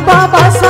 का